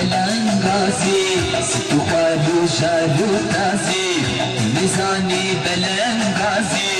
بلنگاسی تو کا شاہ تاسی نسانی بلنگاسی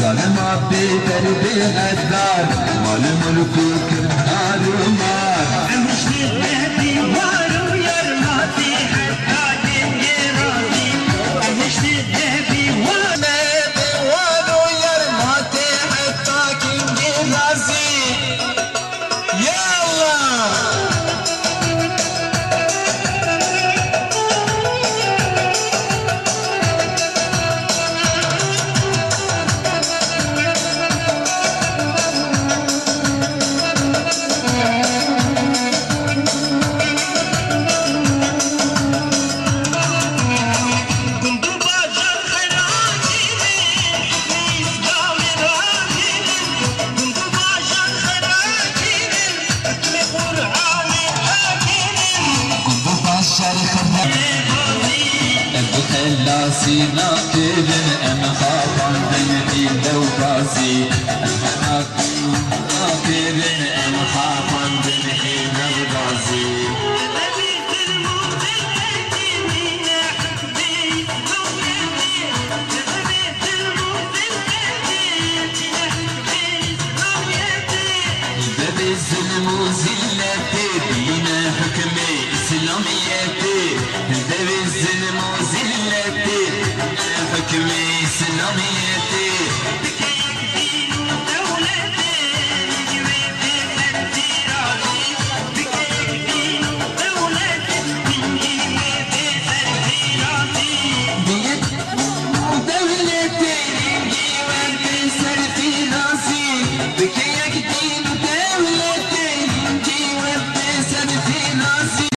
ظالم عبي دربي غدار مال ملكو كنهار راسي ناطر أنا خاطر بنتي لو راسي أنا ناطر أنا خاطر بنتي لو راسي الزلم وزلتي بينا حكمي اسلاميتي باب الزلم وزلتي Hükümet İslamiyet'tir